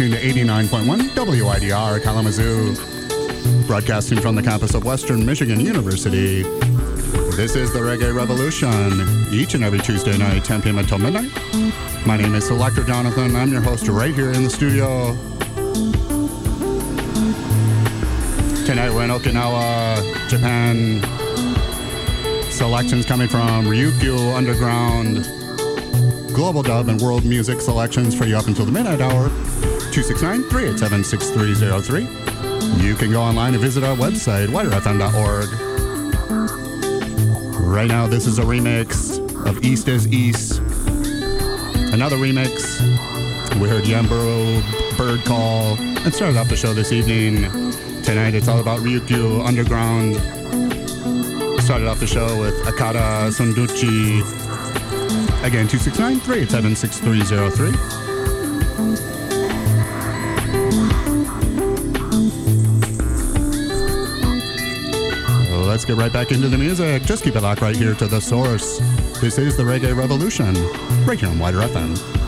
tuned to 89.1 WIDR Kalamazoo, broadcasting from the campus of Western Michigan University. This is the Reggae Revolution, each and every Tuesday night, 10 p.m. until midnight. My name is Selector Jonathon. I'm your host right here in the studio. Tonight we're in Okinawa, Japan. Selections coming from Ryukyu Underground, Global Dub and World Music selections for you up until the midnight hour. 269 387 6303. You can go online and visit our website, widrfm.org. Right now, this is a remix of East is East. Another remix. We heard Yanburu Bird Call and started off the show this evening. Tonight, it's all about Ryukyu Underground. Started off the show with Akata Sundunchi. Again, 269 387 6303. Get right back into the music. Just keep it locked right here to the source. This is the Reggae Revolution, right here on Wider FM.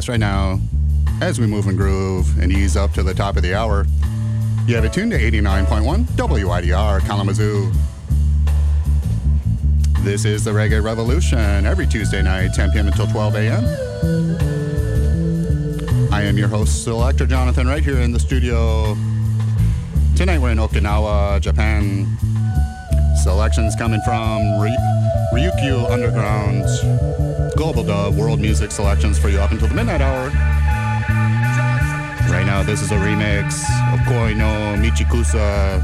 Yes, right now, as we move and groove and ease up to the top of the hour, you have it tuned to 89.1 WIDR Kalamazoo. This is the Reggae Revolution every Tuesday night, 10 p.m. until 12 a.m. I am your host, Selector Jonathon, right here in the studio. Tonight we're in Okinawa, Japan. Selections coming from Ry- Ryukyu Underground, Global Dub, World Music selections for you up until the midnight hour. Right now, this is a remix of Koi no Michikusa.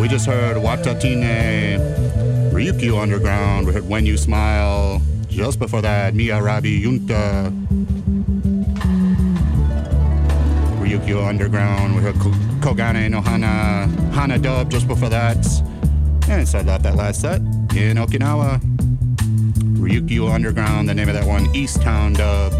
We just heard Wattatine, Ryukyu Underground. We heard When You Smile. Just before that, Miyarabi Yunta. Ryukyu Underground. We heard Kogane no Hana, Hana Dub just before that. And started off that last set in Okinawa. Ryukyu Underground, the name of that one, East Town Dub.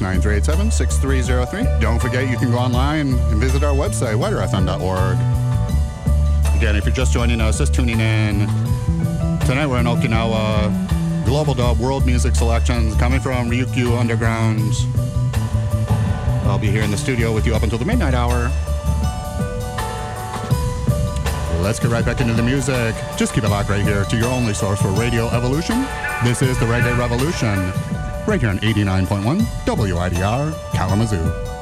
Nine three eight seven six three zero three. Don't forget you can go online and visit our website, widrfm.org. Again, if you're just joining us, just tuning in, tonight we're in Okinawa. Global Dub World Music Selections coming from Ryukyu Underground. I'll be here in the studio with you up until the midnight hour. Let's get right back into the music. Just keep it locked right here to your only source for Radio Evolution. This is the Reggae Revolution, right here on 89.1 WIDR Kalamazoo.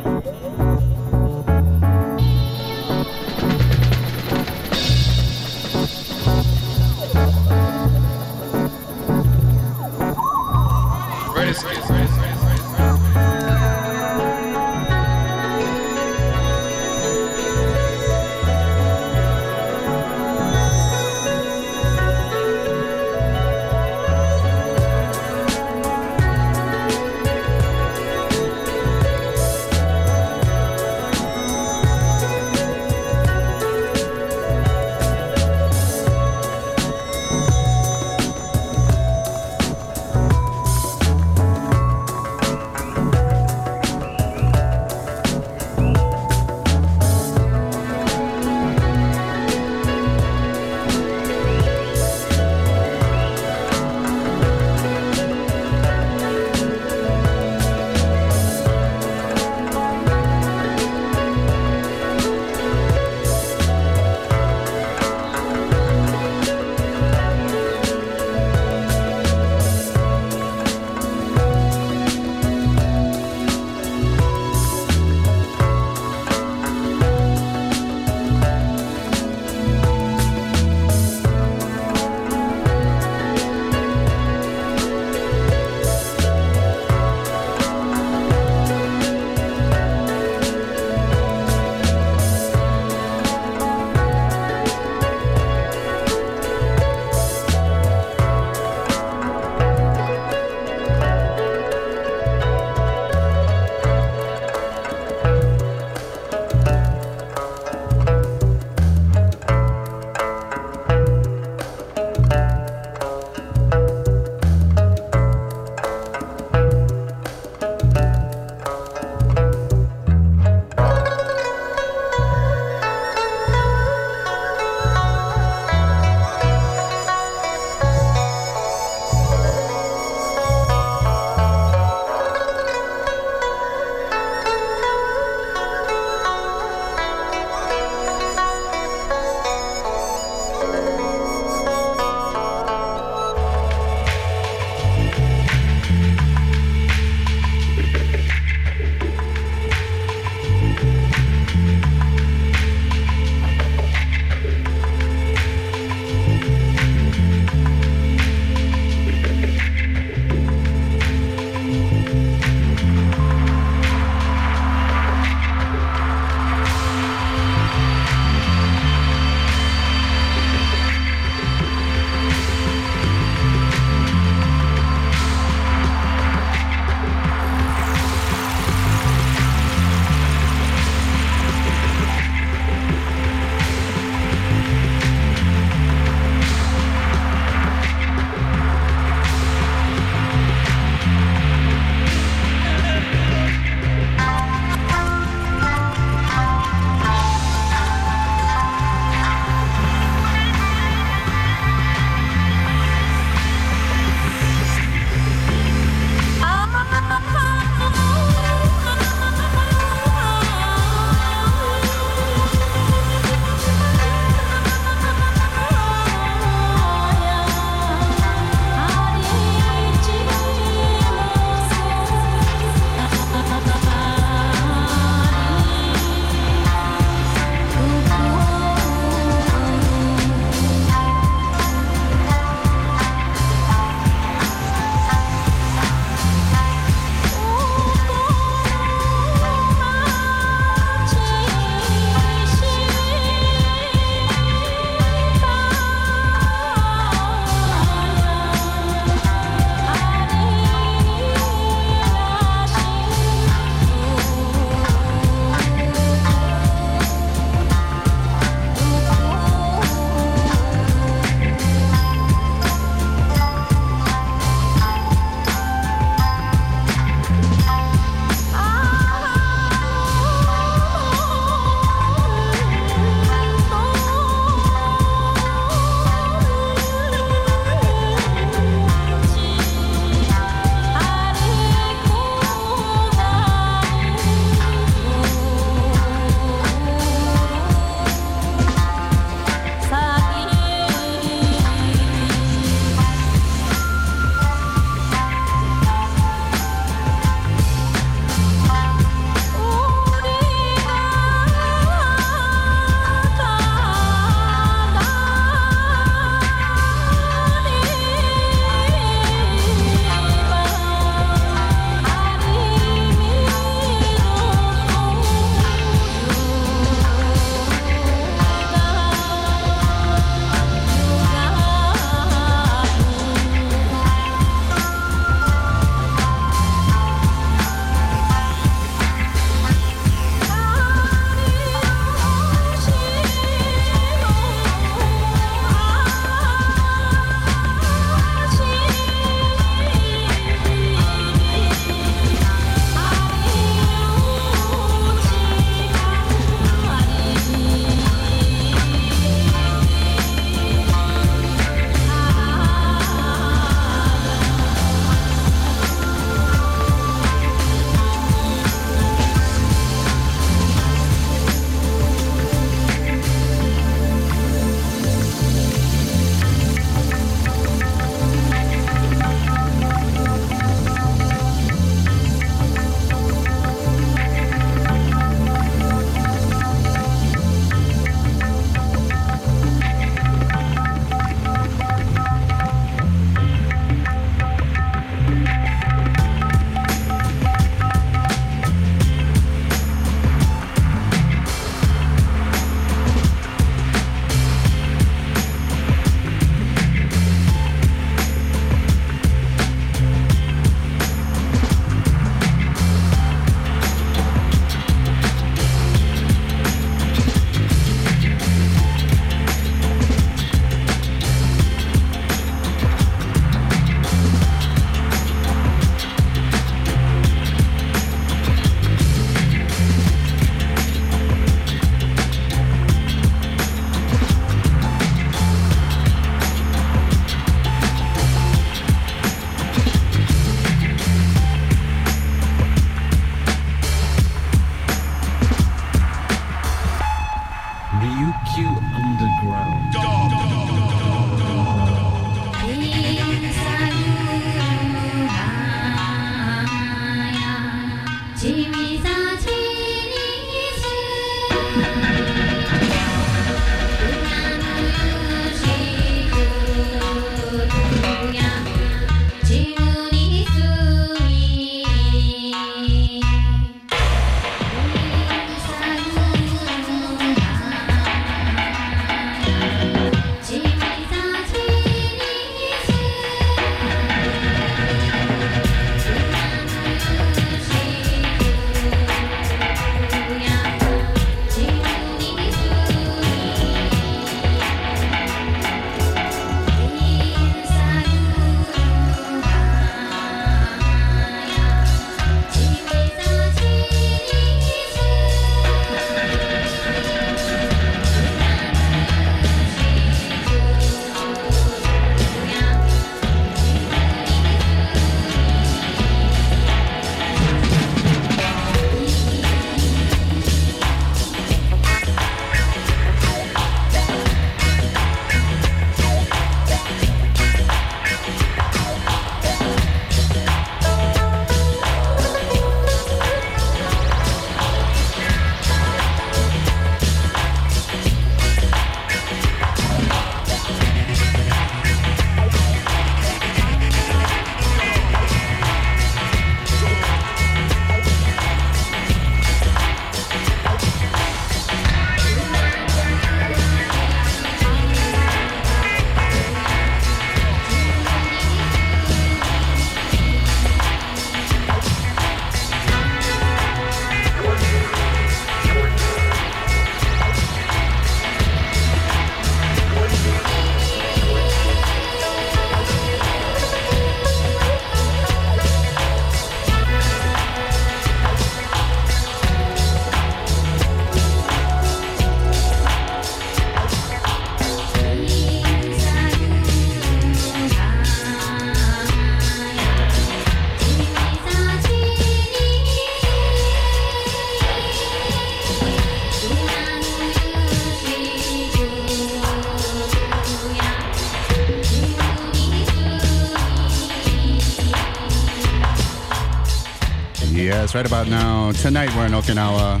Right about now. Tonight we're in Okinawa.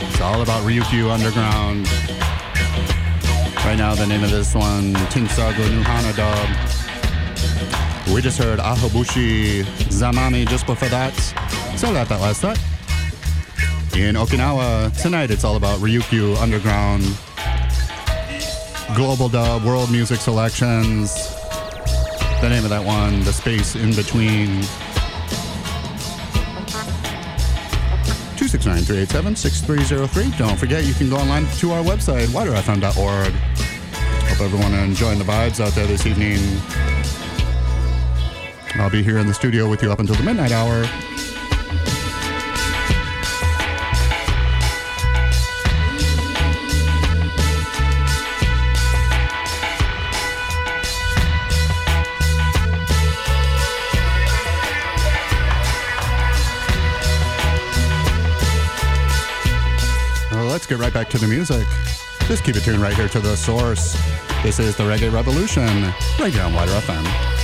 It's all about Ryukyu Underground. Right now, the name of this one, Tinsagu Nu Hana Dub. We just heard Ahabushi Zamami just before that. So that that last set. In Okinawa, tonight it's all about Ryukyu Underground. Global Dub, World Music Selections. The name of that one, The Space in Between. 269-387-6303. Don't forget, you can go online to our website, widrfm.org. Hope everyone are enjoying the vibes out there this evening. I'll be here in the studio with you up until the midnight hour. Back to the music. Just keep it tuned right here to the source. This is the Reggae Revolution, right here on WIDR FM.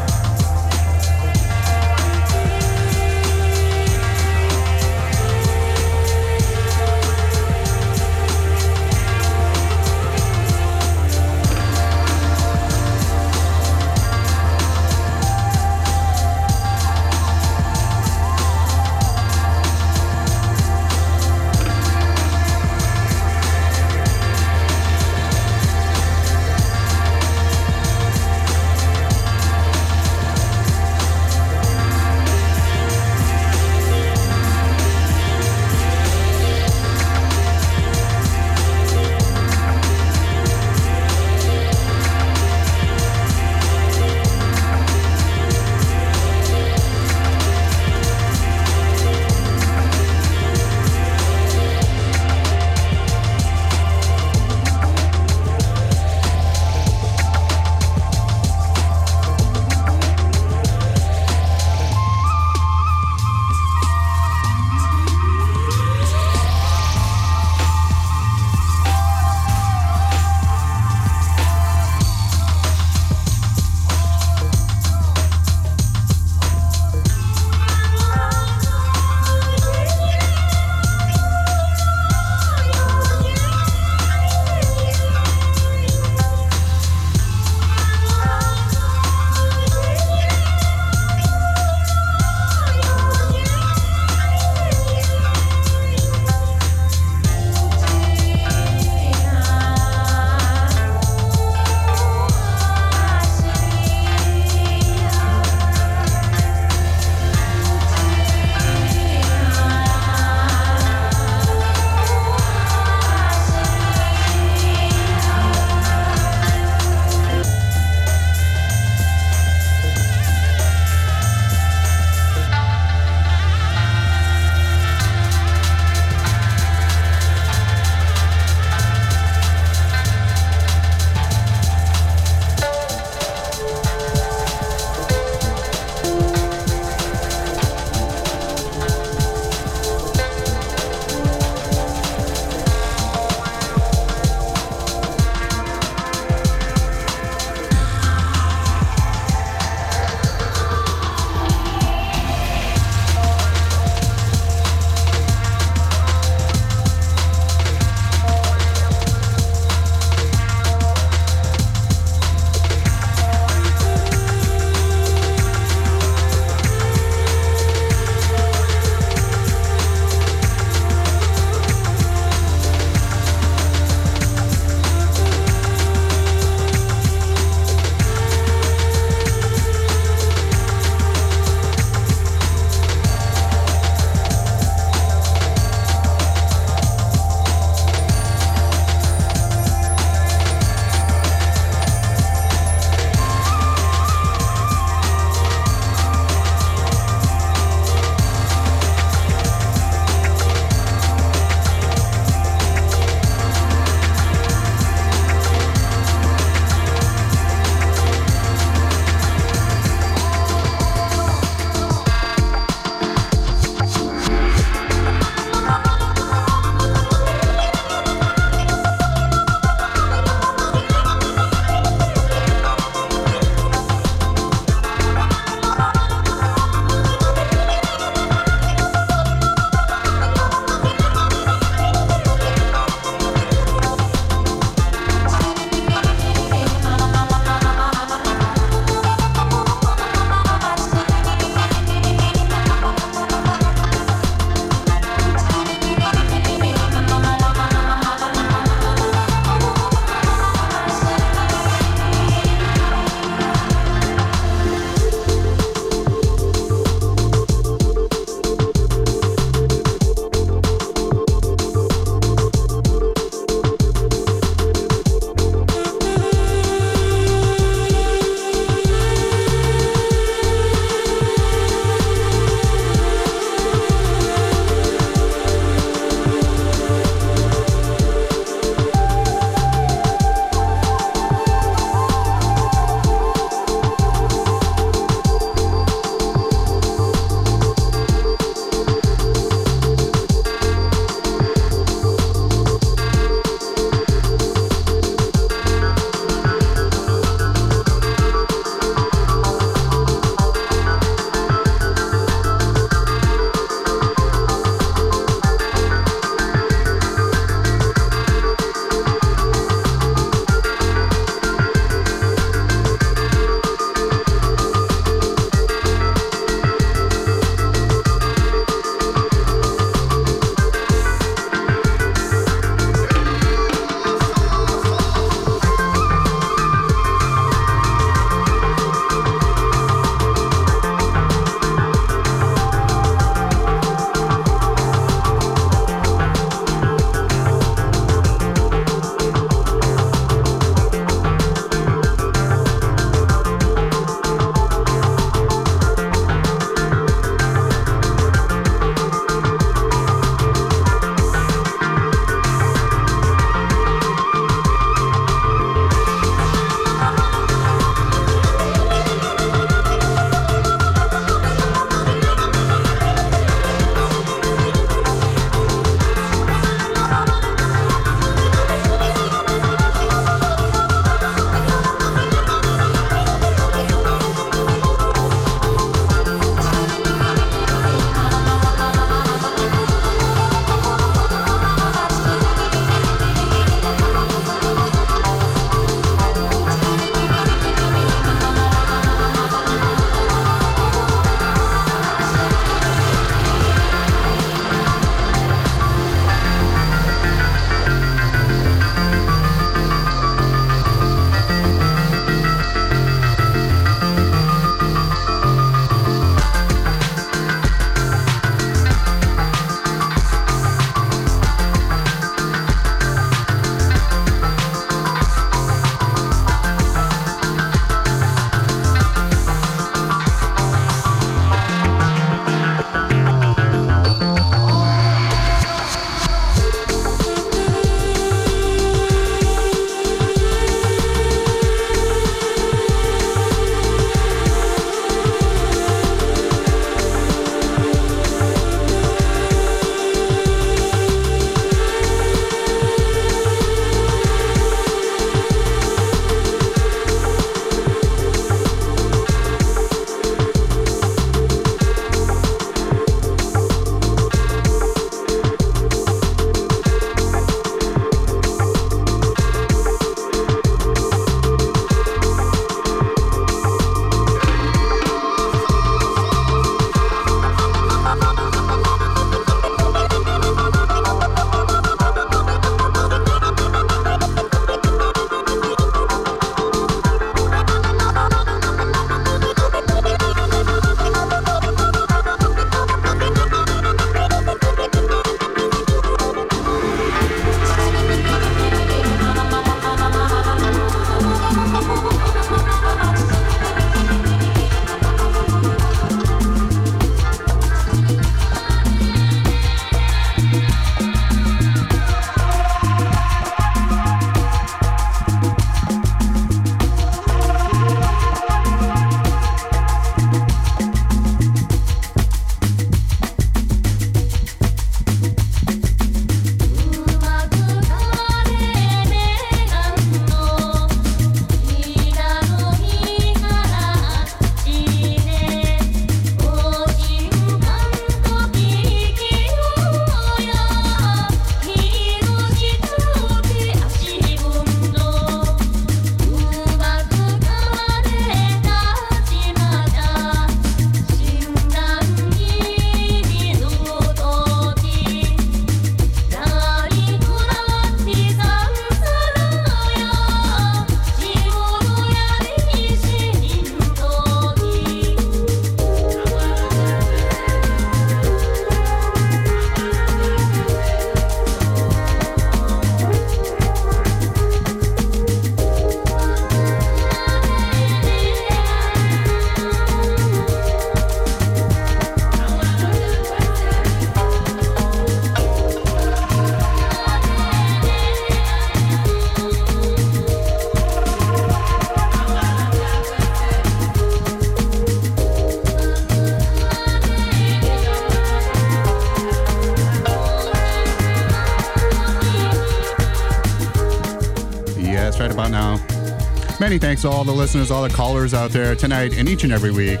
Many thanks to all the listeners, all the callers out there tonight and each and every week.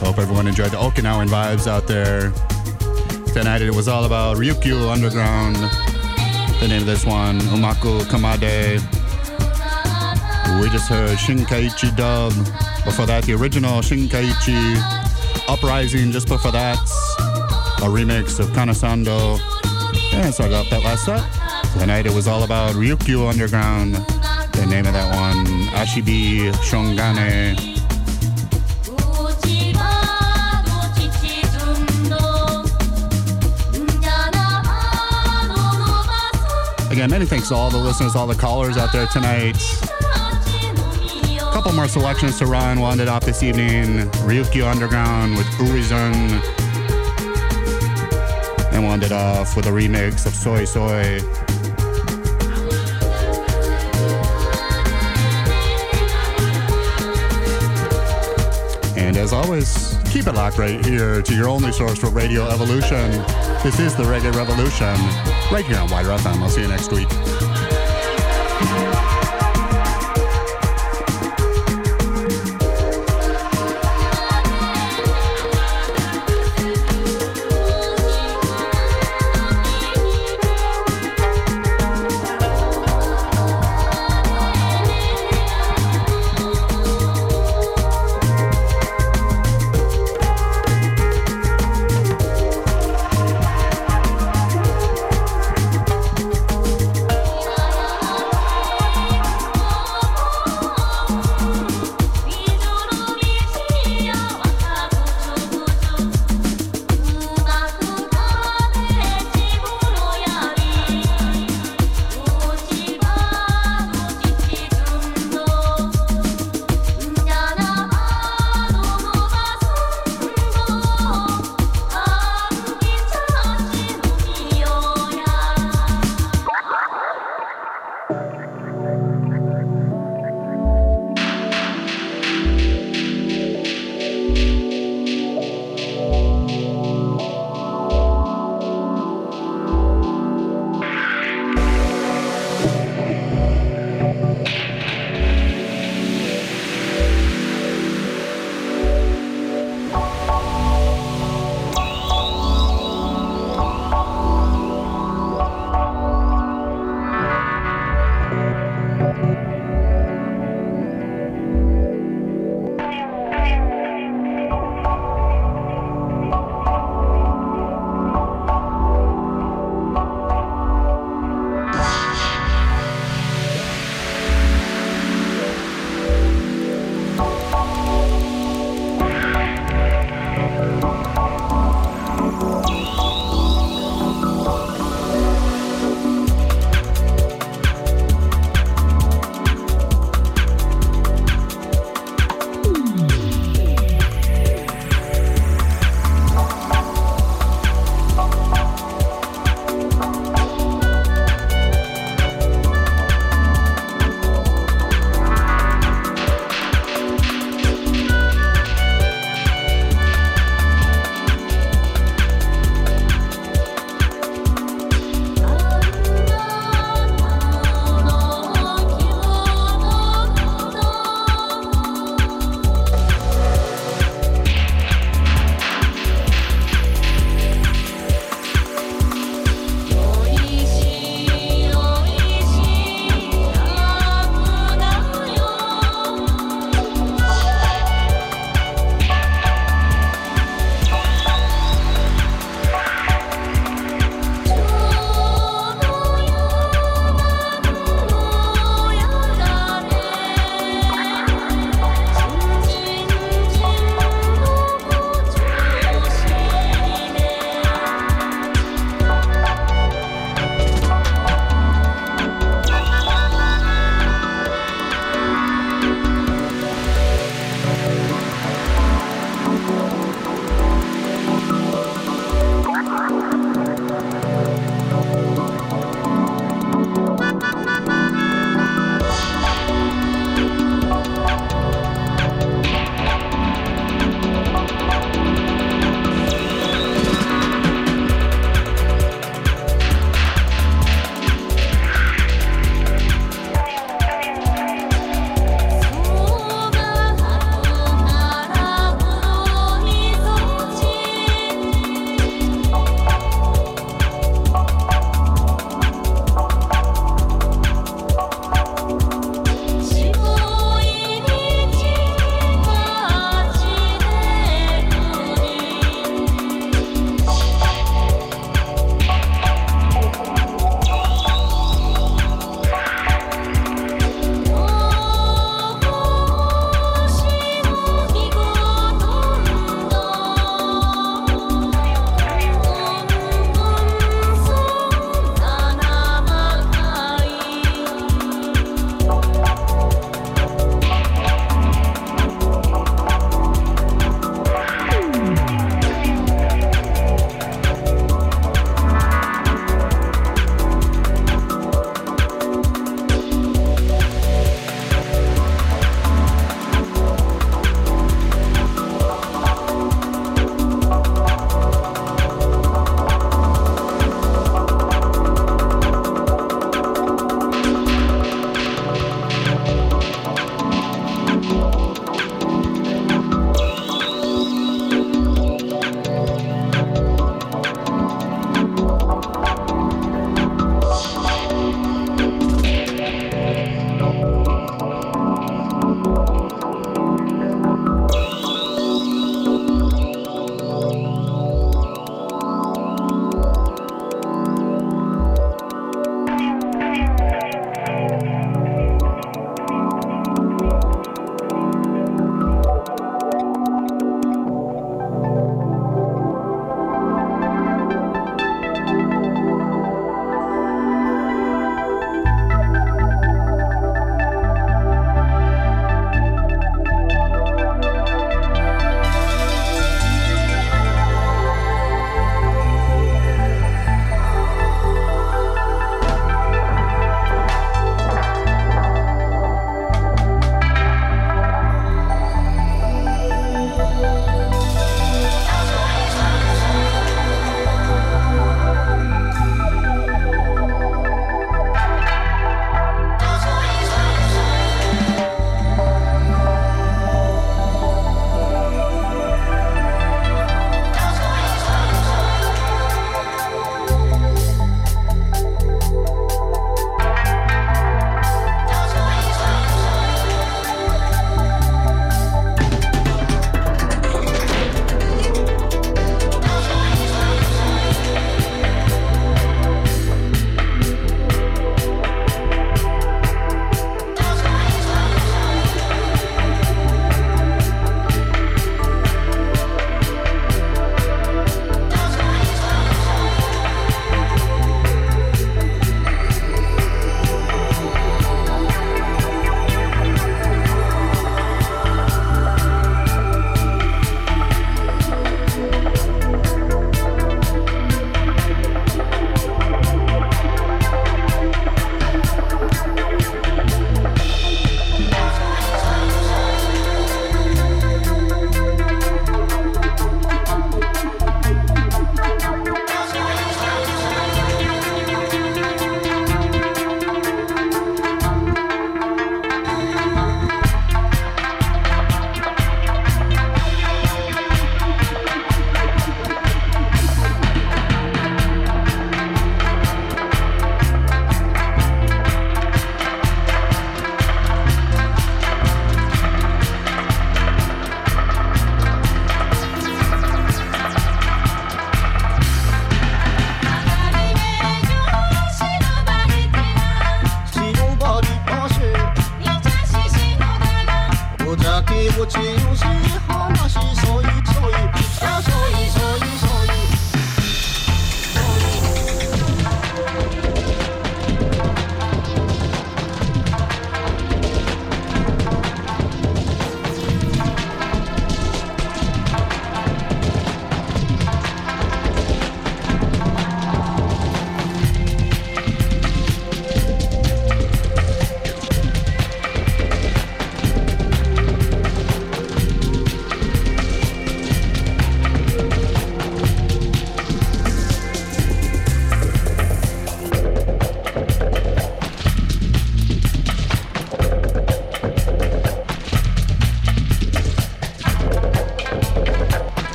Hope everyone enjoyed the Okinawan vibes out there. Tonight it was all about Ryukyu Underground. The name of this one, Umaku Kamade. We just heard Shinkaichi Dub. Before that, the original Shinkaichi Uprising. Just before that, a remix of Kanasando. And so I got that last set. Tonight it was all about Ryukyu Underground. The name of that one, Shongane. Again, many thanks to all the listeners, all the callers out there tonight. A couple more selections to run. We'll end it off this evening. Ryukyu Underground with Urizun. And we'll end it off with a remix of Soi Soi. Keep it locked right here to your only source for Radio Evolution. This is the Reggae Revolution, right here on WIDR FM. I'll see you next week.